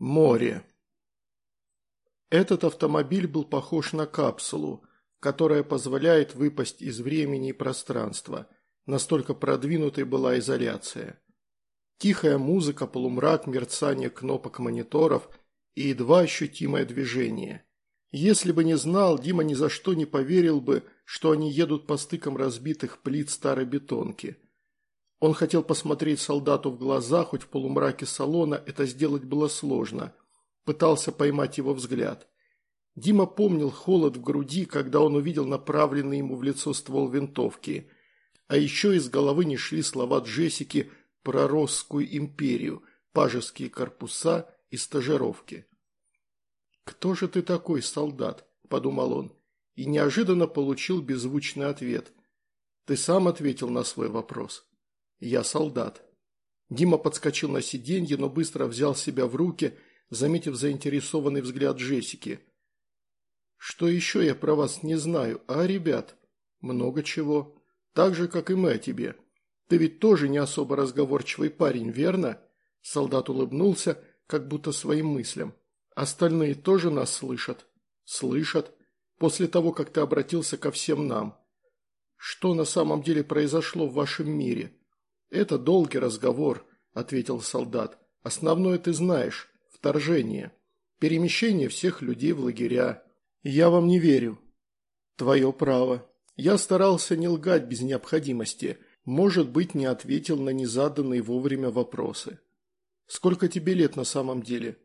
Море. Этот автомобиль был похож на капсулу, которая позволяет выпасть из времени и пространства. Настолько продвинутой была изоляция. Тихая музыка, полумрак, мерцание кнопок мониторов и едва ощутимое движение. Если бы не знал, Дима ни за что не поверил бы, что они едут по стыкам разбитых плит старой бетонки. Он хотел посмотреть солдату в глаза, хоть в полумраке салона это сделать было сложно. Пытался поймать его взгляд. Дима помнил холод в груди, когда он увидел направленный ему в лицо ствол винтовки. А еще из головы не шли слова Джессики про Росскую империю, пажеские корпуса и стажировки. «Кто же ты такой, солдат?» – подумал он, и неожиданно получил беззвучный ответ. «Ты сам ответил на свой вопрос». «Я солдат». Дима подскочил на сиденье, но быстро взял себя в руки, заметив заинтересованный взгляд Джессики. «Что еще я про вас не знаю, а, ребят?» «Много чего. Так же, как и мы о тебе. Ты ведь тоже не особо разговорчивый парень, верно?» Солдат улыбнулся, как будто своим мыслям. «Остальные тоже нас слышат?» «Слышат. После того, как ты обратился ко всем нам. Что на самом деле произошло в вашем мире?» «Это долгий разговор», – ответил солдат. «Основное ты знаешь. Вторжение. Перемещение всех людей в лагеря. Я вам не верю». «Твое право. Я старался не лгать без необходимости. Может быть, не ответил на незаданные вовремя вопросы». «Сколько тебе лет на самом деле?»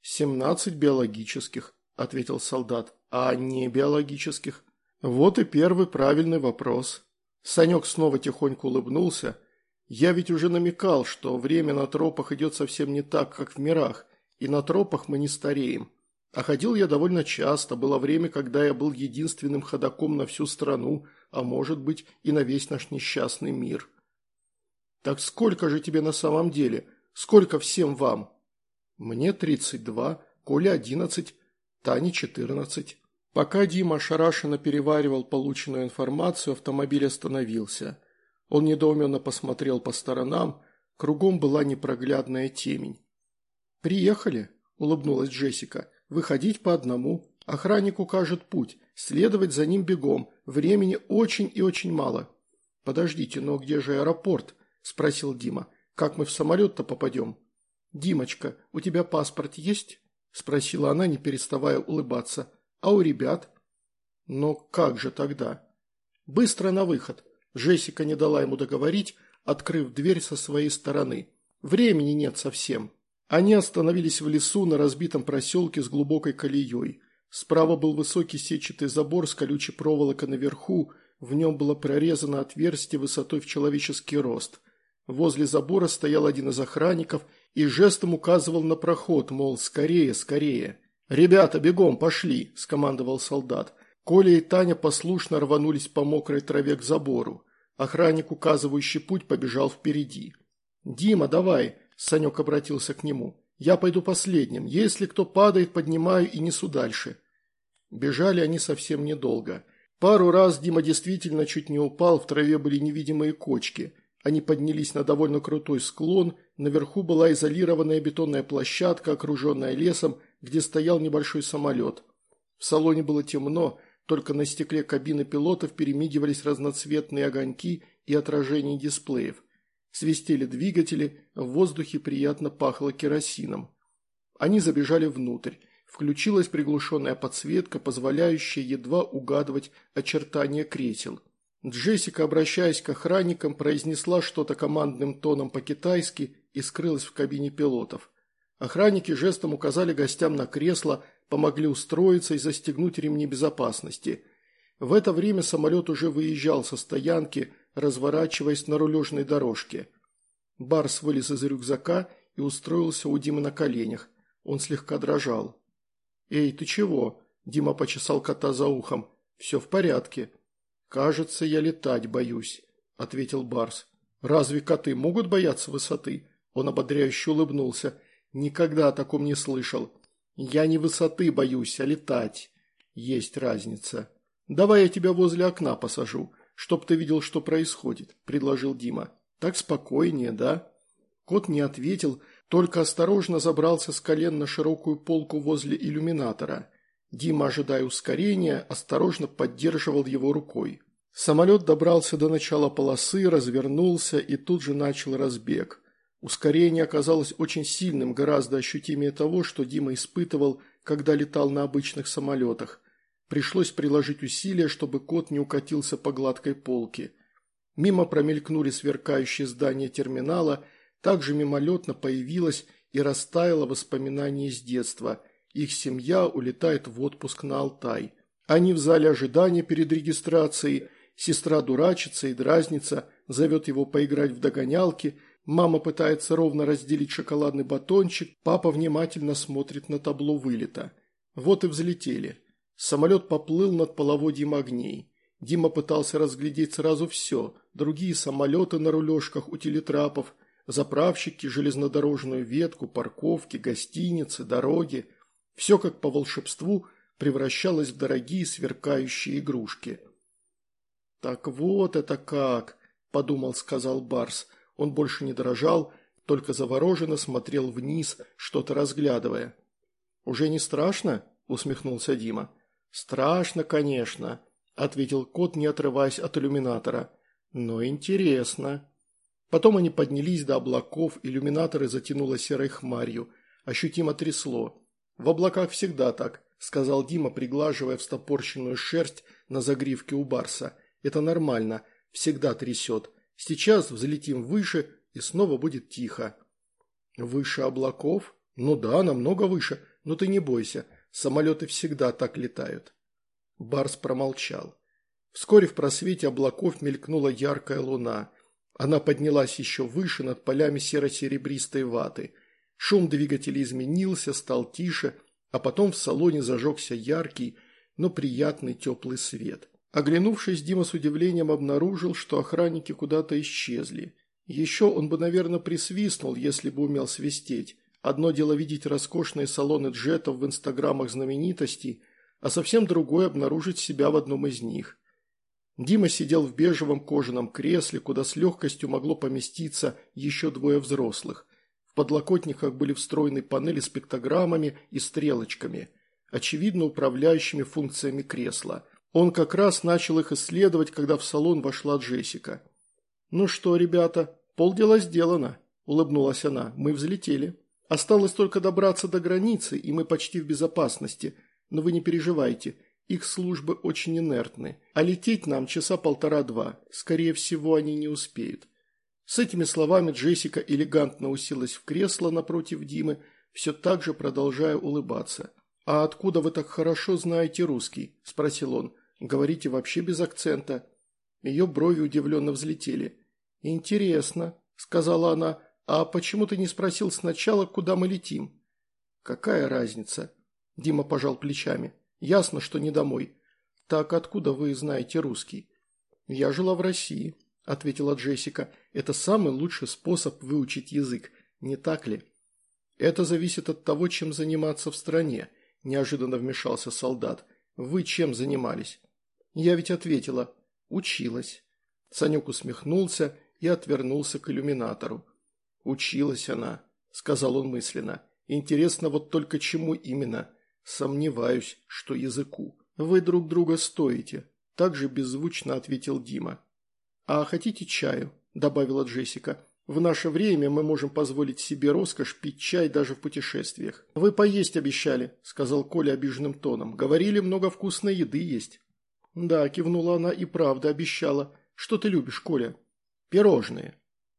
«Семнадцать биологических», – ответил солдат. «А не биологических?» «Вот и первый правильный вопрос». Санек снова тихонько улыбнулся – я ведь уже намекал, что время на тропах идет совсем не так, как в мирах, и на тропах мы не стареем. А ходил я довольно часто, было время, когда я был единственным ходаком на всю страну, а может быть и на весь наш несчастный мир. Так сколько же тебе на самом деле? Сколько всем вам? Мне тридцать два, Коле одиннадцать, Тане четырнадцать. Пока Дима ошарашенно переваривал полученную информацию, автомобиль остановился – он недоуменно посмотрел по сторонам, кругом была непроглядная темень. «Приехали», – улыбнулась Джессика. «Выходить по одному. Охранник укажет путь. Следовать за ним бегом. Времени очень и очень мало». «Подождите, но где же аэропорт?» – спросил Дима. «Как мы в самолет-то попадем?» «Димочка, у тебя паспорт есть?» – спросила она, не переставая улыбаться. «А у ребят?» «Но как же тогда?» «Быстро на выход. Джессика не дала ему договорить, открыв дверь со своей стороны. Времени нет совсем. Они остановились в лесу на разбитом проселке с глубокой колеей. Справа был высокий сетчатый забор с колючей проволокой наверху, в нем было прорезано отверстие высотой в человеческий рост. Возле забора стоял один из охранников и жестом указывал на проход, мол, скорее, скорее. «Ребята, бегом, пошли!» – скомандовал солдат. Коля и Таня послушно рванулись по мокрой траве к забору. Охранник, указывающий путь, побежал впереди. «Дима, давай!» – Санек обратился к нему. «Я пойду последним. Если кто падает, поднимаю и несу дальше». Бежали они совсем недолго. Пару раз Дима действительно чуть не упал, в траве были невидимые кочки. Они поднялись на довольно крутой склон, наверху была изолированная бетонная площадка, окруженная лесом, где стоял небольшой самолет. В салоне было темно, только на стекле кабины пилотов перемигивались разноцветные огоньки и отражения дисплеев. Свистели двигатели, в воздухе приятно пахло керосином. Они забежали внутрь. Включилась приглушенная подсветка, позволяющая едва угадывать очертания кресел. Джессика, обращаясь к охранникам, произнесла что-то командным тоном по-китайски и скрылась в кабине пилотов. Охранники жестом указали гостям на кресло, помогли устроиться и застегнуть ремни безопасности. В это время самолет уже выезжал со стоянки, разворачиваясь на рулежной дорожке. Барс вылез из рюкзака и устроился у Димы на коленях. Он слегка дрожал. «Эй, ты чего?» – Дима почесал кота за ухом. «Все в порядке». «Кажется, я летать боюсь», – ответил Барс. «Разве коты могут бояться высоты?» Он ободряюще улыбнулся. «Никогда о таком не слышал. Я не высоты боюсь, а летать. Есть разница. Давай я тебя возле окна посажу, чтоб ты видел, что происходит, предложил Дима. Так спокойнее, да? Кот не ответил, Только осторожно забрался с колен на широкую полку возле иллюминатора. Дима, ожидая ускорения, осторожно поддерживал его рукой. Самолет добрался до начала полосы, развернулся и тут же начал разбег. Ускорение оказалось очень сильным, гораздо ощутимее того, что Дима испытывал, когда летал на обычных самолетах. Пришлось приложить усилия, чтобы кот не укатился по гладкой полке. Мимо промелькнули сверкающие здания терминала – также мимолетно появилось и растаяло воспоминание из детства. Их семья улетает в отпуск на Алтай. Они в зале ожидания перед регистрацией. Сестра дурачится и дразнится, зовет его поиграть в догонялки. Мама пытается ровно разделить шоколадный батончик. Папа внимательно смотрит на табло вылета. Вот и взлетели. Самолет поплыл над половодьем огней. Дима пытался разглядеть сразу все. Другие самолеты на рулежках у телетрапов – Заправщики, железнодорожную ветку, парковки, гостиницы, дороги. Все как по волшебству превращалось в дорогие сверкающие игрушки. «Так вот это как!» – подумал, сказал Барс. Он больше не дрожал, только завороженно смотрел вниз, что-то разглядывая. «Уже не страшно?» – усмехнулся Дима. «Страшно, конечно», – ответил кот, не отрываясь от иллюминатора. «Но интересно». Потом они поднялись до облаков, иллюминаторы затянуло серой хмарью. Ощутимо трясло. «В облаках всегда так», – сказал Дима, приглаживая встопорщенную шерсть на загривке у Барса. «Это нормально. Всегда трясет. Сейчас взлетим выше, и снова будет тихо». «Выше облаков? Ну да, намного выше. Но ты не бойся. Самолеты всегда так летают». Барс промолчал. Вскоре в просвете облаков мелькнула яркая луна – она поднялась еще выше над полями серо-серебристой ваты. Шум двигателя изменился, стал тише, а потом в салоне зажегся яркий, но приятный теплый свет. Оглянувшись, Дима с удивлением обнаружил, что охранники куда-то исчезли. Еще он бы, наверное, присвистнул, если бы умел свистеть. Одно дело видеть роскошные салоны джетов в инстаграмах знаменитостей, а совсем другое обнаружить себя в одном из них. Дима сидел в бежевом кожаном кресле, куда с легкостью могло поместиться еще двое взрослых. В подлокотниках были встроены панели с пиктограммами и стрелочками, очевидно управляющими функциями кресла. Он как раз начал их исследовать, когда в салон вошла Джессика. «Ну что, ребята, полдела сделано», – улыбнулась она. «Мы взлетели. Осталось только добраться до границы, и мы почти в безопасности. Но вы не переживайте, их службы очень инертны, а лететь нам часа полтора-два. Скорее всего, они не успеют. С этими словами Джессика элегантно уселась в кресло напротив Димы, все так же продолжая улыбаться. «А откуда вы так хорошо знаете русский?» – спросил он. «Говорите вообще без акцента». Ее брови удивленно взлетели. «Интересно», – сказала она. «А почему ты не спросил сначала, куда мы летим?» «Какая разница?» – Дима пожал плечами. Ясно, что не домой. Так откуда вы знаете русский? Я жила в России, ответила Джессика. Это самый лучший способ выучить язык, не так ли? Это зависит от того, чем заниматься в стране, неожиданно вмешался солдат. Вы чем занимались? Я ведь ответила. Училась. Санек усмехнулся и отвернулся к иллюминатору. «Училась она», – сказал он мысленно. «Интересно вот только чему именно. «Сомневаюсь, что языку. Вы друг друга стоите», – также беззвучно ответил Дима. «А хотите чаю?» – добавила Джессика. «В наше время мы можем позволить себе роскошь пить чай даже в путешествиях». «Вы поесть обещали», – сказал Коля обиженным тоном. «Говорили, много вкусной еды есть». «Да», – кивнула она и правда обещала. «Что ты любишь, Коля?» «Пирожные».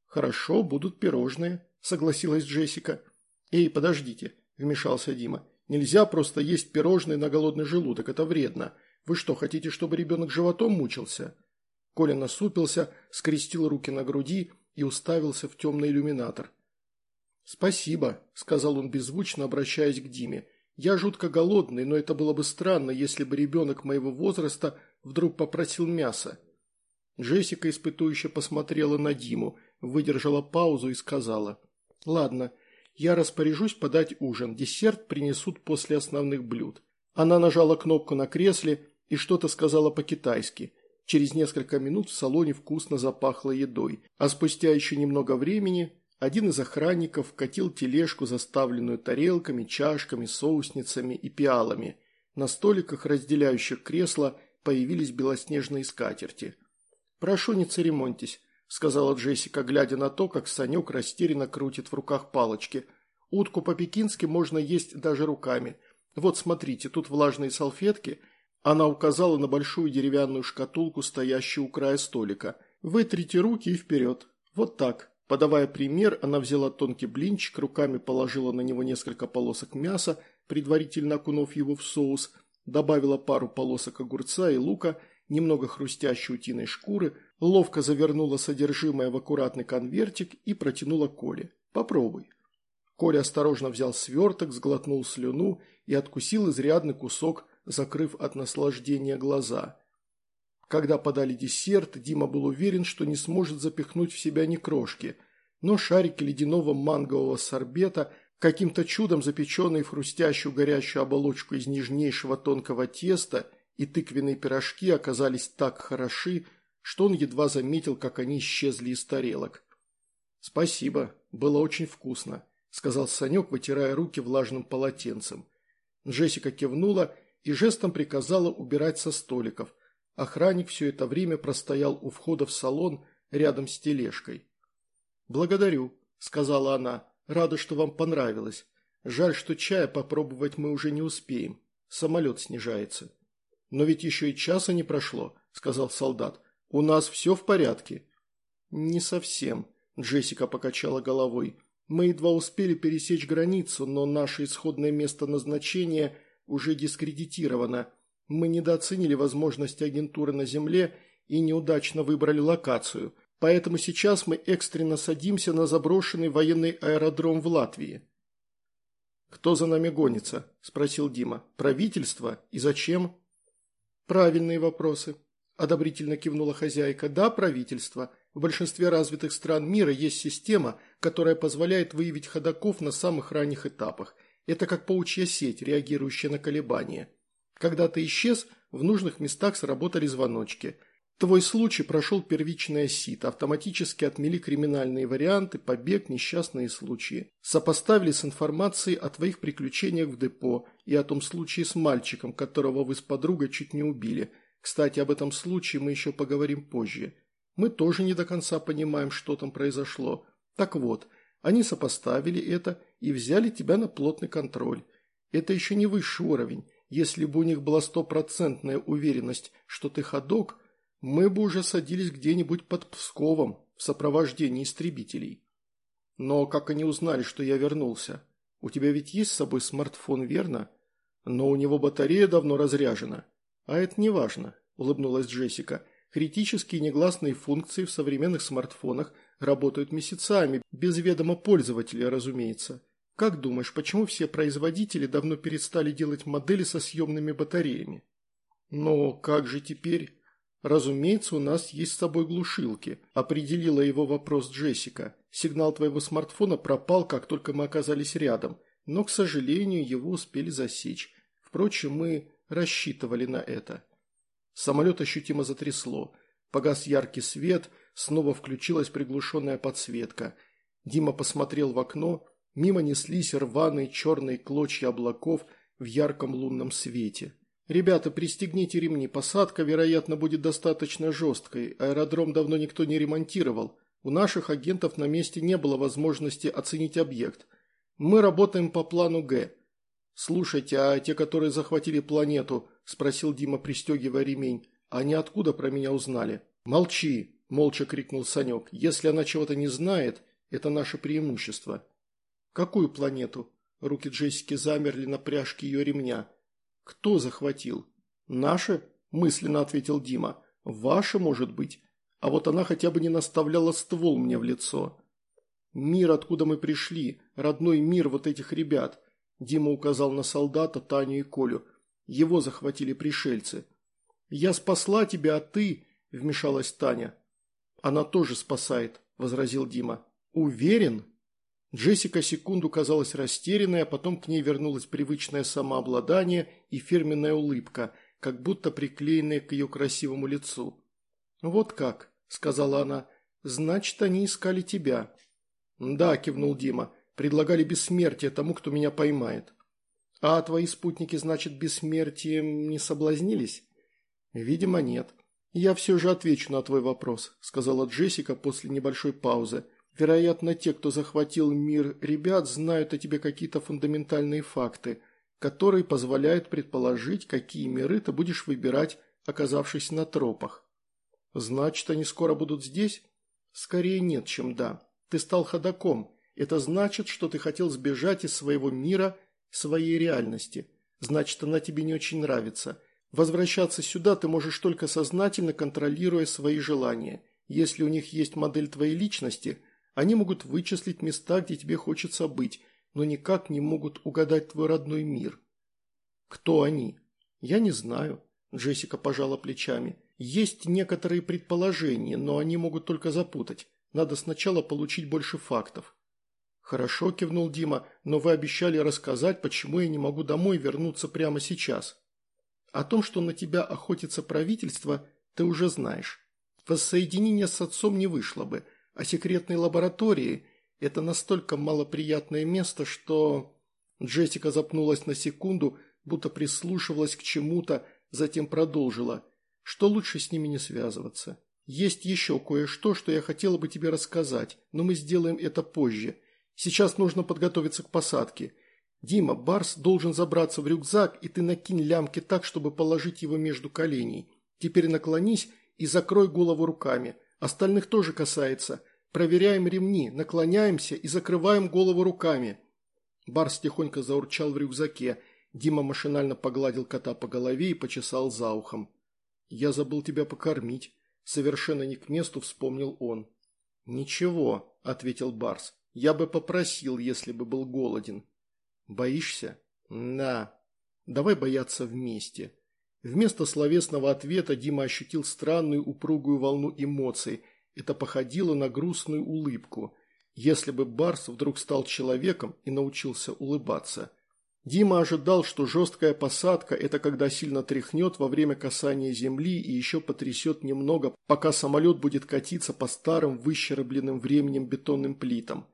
«Хорошо, будут пирожные», – согласилась Джессика. «Эй, подождите», – вмешался Дима. Нельзя просто есть пирожные на голодный желудок, это вредно. Вы что, хотите, чтобы ребенок животом мучился?» Коля насупился, скрестил руки на груди и уставился в темный иллюминатор. «Спасибо», – сказал он беззвучно, обращаясь к Диме. «Я жутко голодный, но это было бы странно, если бы ребенок моего возраста вдруг попросил мяса». Джессика испытующе посмотрела на Диму, выдержала паузу и сказала. «Ладно, я распоряжусь подать ужин, десерт принесут после основных блюд. Она нажала кнопку на кресле и что-то сказала по-китайски. Через несколько минут в салоне вкусно запахло едой, а спустя еще немного времени Один из охранников катил тележку, заставленную тарелками, чашками, соусницами и пиалами. На столиках, разделяющих кресла, появились белоснежные скатерти. «Прошу, не церемоньтесь», – сказала Джессика, глядя на то, как Санек растерянно крутит в руках палочки. «Утку по-пекински можно есть даже руками. Вот смотрите, тут влажные салфетки». Она указала на большую деревянную шкатулку, стоящую у края столика. «Вытрите руки и вперед. Вот так. Подавая пример, она взяла тонкий блинчик, руками положила на него несколько полосок мяса, предварительно окунув его в соус, добавила пару полосок огурца и лука, немного хрустящей утиной шкуры, ловко завернула содержимое в аккуратный конвертик и протянула Коле. «Попробуй». Коля осторожно взял сверток, сглотнул слюну и откусил изрядный кусок, закрыв от наслаждения глаза. Когда подали десерт, Дима был уверен, что не сможет запихнуть в себя ни крошки, но шарики ледяного мангового сорбета, каким-то чудом запеченные в хрустящую горячую оболочку из нежнейшего тонкого теста и тыквенные пирожки оказались так хороши, что он едва заметил, как они исчезли из тарелок. «Спасибо, было очень вкусно», – сказал Санек, вытирая руки влажным полотенцем. Джессика кивнула и жестом приказала убирать со столиков – Охранник все это время простоял у входа в салон рядом с тележкой. «Благодарю», – сказала она. «Рада, что вам понравилось. Жаль, что чая попробовать мы уже не успеем. Самолет снижается». «Но ведь еще и часа не прошло», – сказал солдат. «У нас все в порядке». «Не совсем», – Джессика покачала головой. «Мы едва успели пересечь границу, но наше исходное место назначения уже дискредитировано. Мы недооценили возможности агентуры на Земле и неудачно выбрали локацию, поэтому сейчас мы экстренно садимся на заброшенный военный аэродром в Латвии. «Кто за нами гонится?» – спросил Дима. «Правительство? И зачем?» «Правильные вопросы», – одобрительно кивнула хозяйка. «Да, правительство. В большинстве развитых стран мира есть система, которая позволяет выявить ходаков на самых ранних этапах. Это как паучья сеть, реагирующая на колебания. Когда ты исчез, в нужных местах сработали звоночки. Твой случай прошел первичное сито, автоматически отмели криминальные варианты, побег, несчастные случаи. Сопоставили с информацией о твоих приключениях в депо и о том случае с мальчиком, которого вы с подругой чуть не убили. Кстати, об этом случае мы еще поговорим позже. Мы тоже не до конца понимаем, что там произошло. Так вот, они сопоставили это и взяли тебя на плотный контроль. Это еще не высший уровень. Если бы у них была стопроцентная уверенность, что ты ходок, мы бы уже садились где-нибудь под Псковом в сопровождении истребителей. Но как они узнали, что я вернулся? У тебя ведь есть с собой смартфон, верно? Но у него батарея давно разряжена. А это не важно, улыбнулась Джессика. Критические негласные функции в современных смартфонах работают месяцами, без ведома пользователя, разумеется. Как думаешь, почему все производители давно перестали делать модели со съемными батареями? Но как же теперь? Разумеется, у нас есть с собой глушилки, определила его вопрос Джессика. Сигнал твоего смартфона пропал, как только мы оказались рядом, но, к сожалению, его успели засечь. Впрочем, мы рассчитывали на это. Самолет ощутимо затрясло. Погас яркий свет, снова включилась приглушенная подсветка. Дима посмотрел в окно, Мимо неслись рваные черные клочья облаков в ярком лунном свете. «Ребята, пристегните ремни, посадка, вероятно, будет достаточно жесткой, аэродром давно никто не ремонтировал, у наших агентов на месте не было возможности оценить объект. Мы работаем по плану Г». «Слушайте, а те, которые захватили планету?» – спросил Дима, пристегивая ремень. «Они откуда про меня узнали?» «Молчи!» – молча крикнул Санек. «Если она чего-то не знает, это наше преимущество». «Какую планету?» Руки Джессики замерли на пряжке ее ремня. «Кто захватил?» «Наши?» – мысленно ответил Дима. «Ваши, может быть. А вот она хотя бы не наставляла ствол мне в лицо». «Мир, откуда мы пришли, родной мир вот этих ребят», – Дима указал на солдата, Таню и Колю. «Его захватили пришельцы». «Я спасла тебя, а ты...» – вмешалась Таня. «Она тоже спасает», – возразил Дима. «Уверен?» Джессика секунду казалась растерянной, а потом к ней вернулось привычное самообладание и фирменная улыбка, как будто приклеенная к ее красивому лицу. «Вот как», – сказала она, – «значит, они искали тебя». «Да», – кивнул Дима, – «предлагали бессмертие тому, кто меня поймает». «А твои спутники, значит, бессмертием не соблазнились?» «Видимо, нет». «Я все же отвечу на твой вопрос», – сказала Джессика после небольшой паузы. «Вероятно, те, кто захватил мир ребят, знают о тебе какие-то фундаментальные факты, которые позволяют предположить, какие миры ты будешь выбирать, оказавшись на тропах». «Значит, они скоро будут здесь?» «Скорее нет, чем да. Ты стал ходаком. Это значит, что ты хотел сбежать из своего мира, своей реальности. Значит, она тебе не очень нравится. Возвращаться сюда ты можешь только сознательно контролируя свои желания. Если у них есть модель твоей личности, они могут вычислить места, где тебе хочется быть, но никак не могут угадать твой родной мир. Кто они? Я не знаю. Джессика пожала плечами. Есть некоторые предположения, но они могут только запутать. Надо сначала получить больше фактов. Хорошо, кивнул Дима, но вы обещали рассказать, почему я не могу домой вернуться прямо сейчас. О том, что на тебя охотится правительство, ты уже знаешь. Воссоединение с отцом не вышло бы, а секретной лаборатории – это настолько малоприятное место, что… Джессика запнулась на секунду, будто прислушивалась к чему-то, затем продолжила, что лучше с ними не связываться. Есть еще кое-что, что я хотела бы тебе рассказать, но мы сделаем это позже. Сейчас нужно подготовиться к посадке. «Дима, Барс должен забраться в рюкзак, и ты накинь лямки так, чтобы положить его между коленей. Теперь наклонись и закрой голову руками. Остальных тоже касается. Проверяем ремни, наклоняемся и закрываем голову руками». Барс тихонько заурчал в рюкзаке. Дима машинально погладил кота по голове и почесал за ухом. «Я забыл тебя покормить», – совершенно не к месту вспомнил он. «Ничего», – ответил Барс. «Я бы попросил, если бы был голоден». «Боишься?» «Да». «Давай бояться вместе». Вместо словесного ответа Дима ощутил странную упругую волну эмоций. Это походило на грустную улыбку. Если бы Барс вдруг стал человеком и научился улыбаться. Дима ожидал, что жесткая посадка – это когда сильно тряхнет во время касания земли и еще потрясет немного, пока самолет будет катиться по старым выщербленным временем бетонным плитам.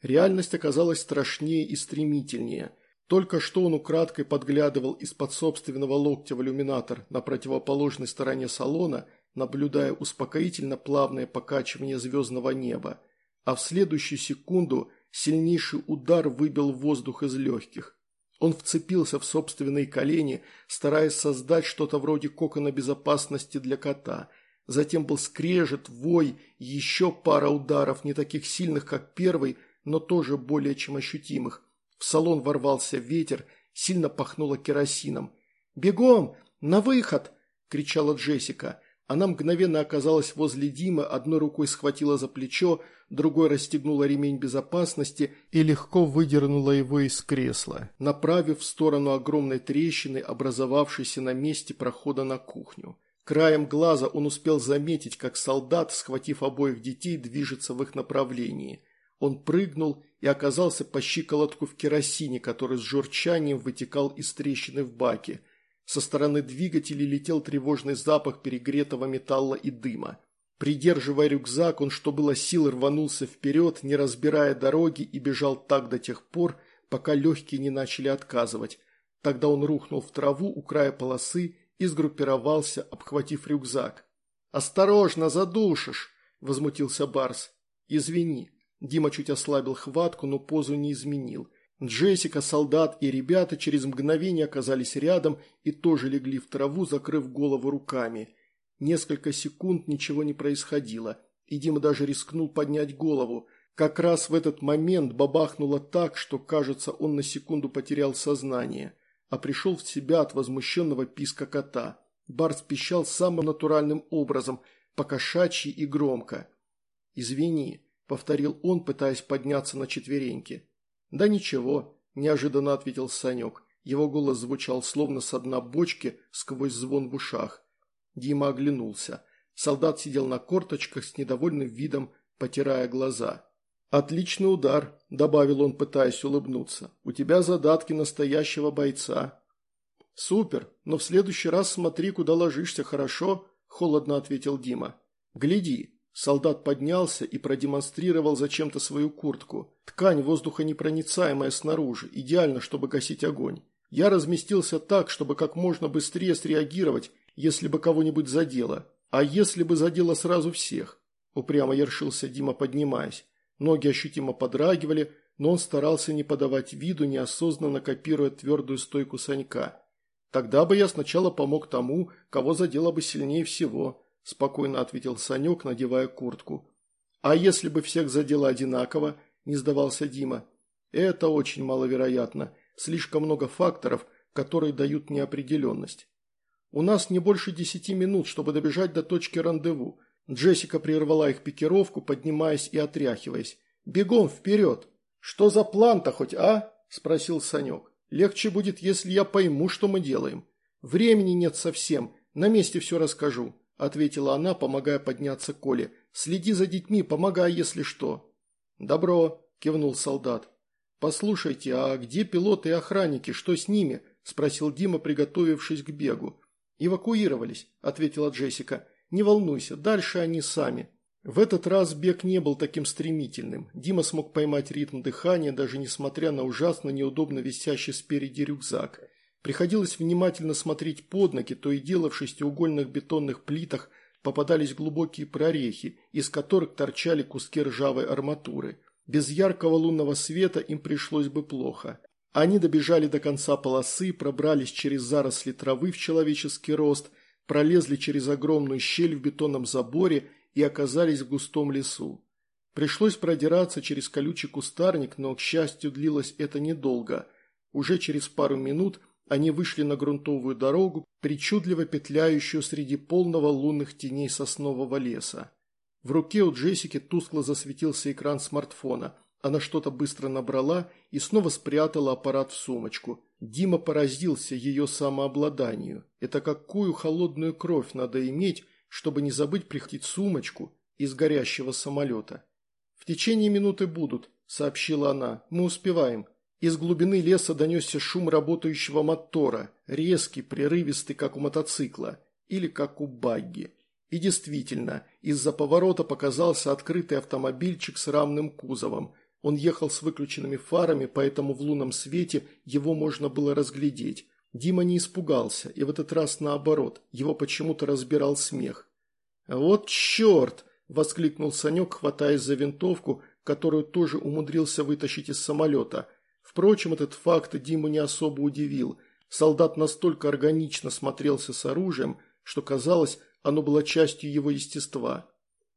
Реальность оказалась страшнее и стремительнее. Только что он украдкой подглядывал из-под собственного локтя в иллюминатор на противоположной стороне салона, наблюдая успокоительно плавное покачивание звездного неба. А в следующую секунду сильнейший удар выбил воздух из легких. Он вцепился в собственные колени, стараясь создать что-то вроде кокона безопасности для кота. Затем был скрежет, вой, еще пара ударов, не таких сильных, как первый, но тоже более чем ощутимых. В салон ворвался ветер, сильно пахнуло керосином. «Бегом! На выход!» – кричала Джессика. Она мгновенно оказалась возле Димы, одной рукой схватила за плечо, другой расстегнула ремень безопасности и легко выдернула его из кресла, направив в сторону огромной трещины, образовавшейся на месте прохода на кухню. Краем глаза он успел заметить, как солдат, схватив обоих детей, движется в их направлении. Он прыгнул и оказался по щиколотку в керосине, который с журчанием вытекал из трещины в баке. Со стороны двигателей летел тревожный запах перегретого металла и дыма. Придерживая рюкзак, он, что было сил, рванулся вперед, не разбирая дороги, и бежал так до тех пор, пока легкие не начали отказывать. Тогда он рухнул в траву у края полосы и сгруппировался, обхватив рюкзак. «Осторожно, задушишь!» – возмутился Барс. «Извини». Дима чуть ослабил хватку, но позу не изменил. Джессика, солдат и ребята через мгновение оказались рядом и тоже легли в траву, закрыв голову руками. Несколько секунд ничего не происходило, и Дима даже рискнул поднять голову. Как раз в этот момент бабахнуло так, что, кажется, он на секунду потерял сознание, а пришел в себя от возмущенного писка кота. Барс пищал самым натуральным образом, покошачьи и громко. «Извини», – повторил он, пытаясь подняться на четвереньки. «Да ничего», – неожиданно ответил Санек. Его голос звучал словно с дна бочки сквозь звон в ушах. Дима оглянулся. Солдат сидел на корточках с недовольным видом, потирая глаза. «Отличный удар», – добавил он, пытаясь улыбнуться. «У тебя задатки настоящего бойца». «Супер, но в следующий раз смотри, куда ложишься, хорошо?» – холодно ответил Дима. «Гляди», – Солдат поднялся и продемонстрировал зачем-то свою куртку. Ткань воздухонепроницаемая снаружи, идеально, чтобы гасить огонь. Я разместился так, чтобы как можно быстрее среагировать, если бы кого-нибудь задело. А если бы задело сразу всех? Упрямо ершился Дима, поднимаясь. Ноги ощутимо подрагивали, но он старался не подавать виду, неосознанно копируя твердую стойку Санька. «Тогда бы я сначала помог тому, кого задело бы сильнее всего», – спокойно ответил Санек, надевая куртку. «А если бы всех задело одинаково?» – не сдавался Дима. «Это очень маловероятно. Слишком много факторов, которые дают неопределенность. У нас не больше десяти минут, чтобы добежать до точки рандеву. Джессика прервала их пикировку, поднимаясь и отряхиваясь. «Бегом вперед!» «Что за план-то хоть, а?» – спросил Санек. «Легче будет, если я пойму, что мы делаем. Времени нет совсем, на месте все расскажу», – ответила она, помогая подняться Коле. «Следи за детьми, помогай, если что». «Добро», – кивнул солдат. «Послушайте, а где пилоты и охранники, что с ними?» – спросил Дима, приготовившись к бегу. «Эвакуировались», – ответила Джессика. «Не волнуйся, дальше они сами». В этот раз бег не был таким стремительным. Дима смог поймать ритм дыхания, даже несмотря на ужасно неудобно висящий спереди рюкзак. Приходилось внимательно смотреть под ноги, то и дело в шестиугольных бетонных плитах попадались глубокие прорехи, из которых торчали куски ржавой арматуры. Без яркого лунного света им пришлось бы плохо. Они добежали до конца полосы, пробрались через заросли травы в человеческий рост, пролезли через огромную щель в бетонном заборе и оказались в густом лесу. Пришлось продираться через колючий кустарник, но, к счастью, длилось это недолго. Уже через пару минут они вышли на грунтовую дорогу, причудливо петляющую среди полного лунных теней соснового леса. В руке у Джессики тускло засветился экран смартфона. Она что-то быстро набрала и снова спрятала аппарат в сумочку. Дима поразился ее самообладанию. Это какую холодную кровь надо иметь, чтобы не забыть прихватить сумочку из горящего самолета. «В течение минуты будут», – сообщила она. «Мы успеваем». Из глубины леса донесся шум работающего мотора, резкий, прерывистый, как у мотоцикла, или как у багги. И действительно, из-за поворота показался открытый автомобильчик с рамным кузовом. Он ехал с выключенными фарами, поэтому в лунном свете его можно было разглядеть. Дима не испугался, и в этот раз наоборот, его почему-то разбирал смех. «Вот черт!» – воскликнул Санек, хватаясь за винтовку, которую тоже умудрился вытащить из самолета. Впрочем, этот факт Диму не особо удивил. Солдат настолько органично смотрелся с оружием, что казалось, оно было частью его естества.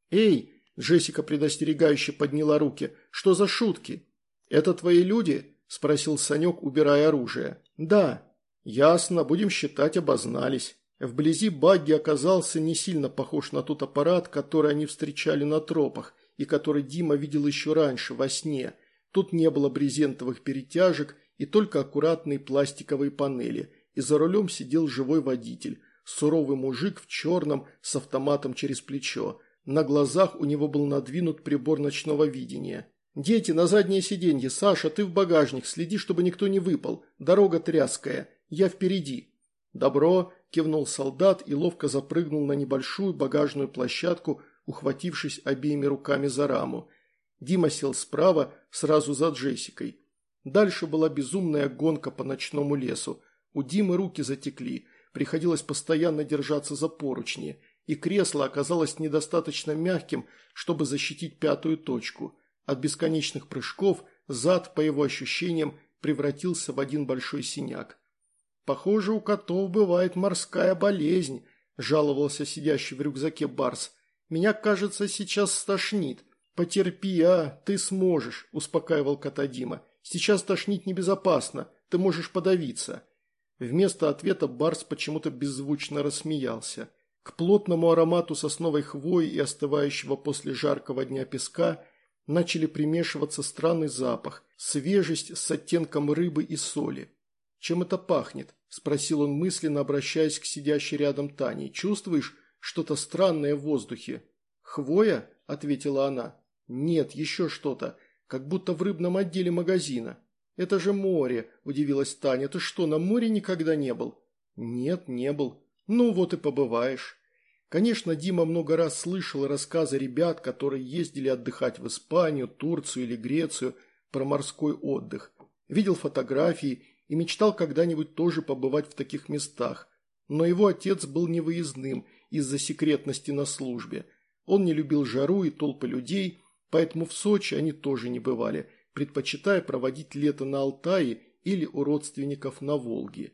«Эй!» – Джессика предостерегающе подняла руки. «Что за шутки?» «Это твои люди?» – спросил Санек, убирая оружие. «Да», «Ясно, будем считать, обознались». Вблизи багги оказался не сильно похож на тот аппарат, который они встречали на тропах, и который Дима видел еще раньше, во сне. Тут не было брезентовых перетяжек и только аккуратные пластиковые панели, и за рулем сидел живой водитель, суровый мужик в черном с автоматом через плечо. На глазах у него был надвинут прибор ночного видения. «Дети, на заднее сиденье! Саша, ты в багажник, следи, чтобы никто не выпал. Дорога тряская. Я впереди». «Добро», – кивнул солдат и ловко запрыгнул на небольшую багажную площадку, ухватившись обеими руками за раму. Дима сел справа, сразу за Джессикой. Дальше была безумная гонка по ночному лесу. У Димы руки затекли, приходилось постоянно держаться за поручни, и кресло оказалось недостаточно мягким, чтобы защитить пятую точку. От бесконечных прыжков зад, по его ощущениям, превратился в один большой синяк. «Похоже, у котов бывает морская болезнь», – жаловался сидящий в рюкзаке Барс. «Меня, кажется, сейчас стошнит». «Потерпи, а, ты сможешь», – успокаивал кота Дима. «Сейчас тошнить небезопасно, ты можешь подавиться». Вместо ответа Барс почему-то беззвучно рассмеялся. К плотному аромату сосновой хвои и остывающего после жаркого дня песка начали примешиваться странный запах, свежесть с оттенком рыбы и соли. «Чем это пахнет?» – спросил он мысленно, обращаясь к сидящей рядом Тане. «Чувствуешь что-то странное в воздухе?» «Хвоя?» – ответила она. «Нет, еще что-то, как будто в рыбном отделе магазина». «Это же море», – удивилась Таня. «Ты что, на море никогда не был?» «Нет, не был. Ну вот и побываешь». Конечно, Дима много раз слышал рассказы ребят, которые ездили отдыхать в Испанию, Турцию или Грецию, про морской отдых. Видел фотографии и мечтал когда-нибудь тоже побывать в таких местах. Но его отец был невыездным из-за секретности на службе. Он не любил жару и толпы людей, поэтому в Сочи они тоже не бывали, предпочитая проводить лето на Алтае или у родственников на Волге.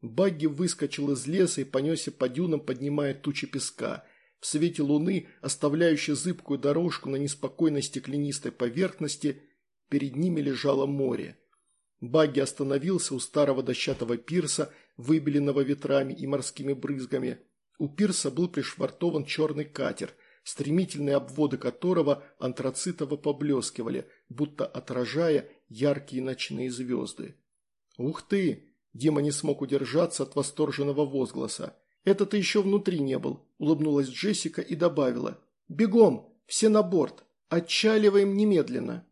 Багги выскочил из леса и понесся по дюнам, поднимая тучи песка. В свете луны, оставляющей зыбкую дорожку на неспокойной стеклянистой поверхности, перед ними лежало море. Багги остановился у старого дощатого пирса, выбеленного ветрами и морскими брызгами. У пирса был пришвартован черный катер, стремительные обводы которого антрацитово поблескивали, будто отражая яркие ночные звезды. «Ух ты!» Дима не смог удержаться от восторженного возгласа. «Это-то еще внутри не был», – улыбнулась Джессика и добавила. «Бегом! Все на борт! Отчаливаем немедленно!»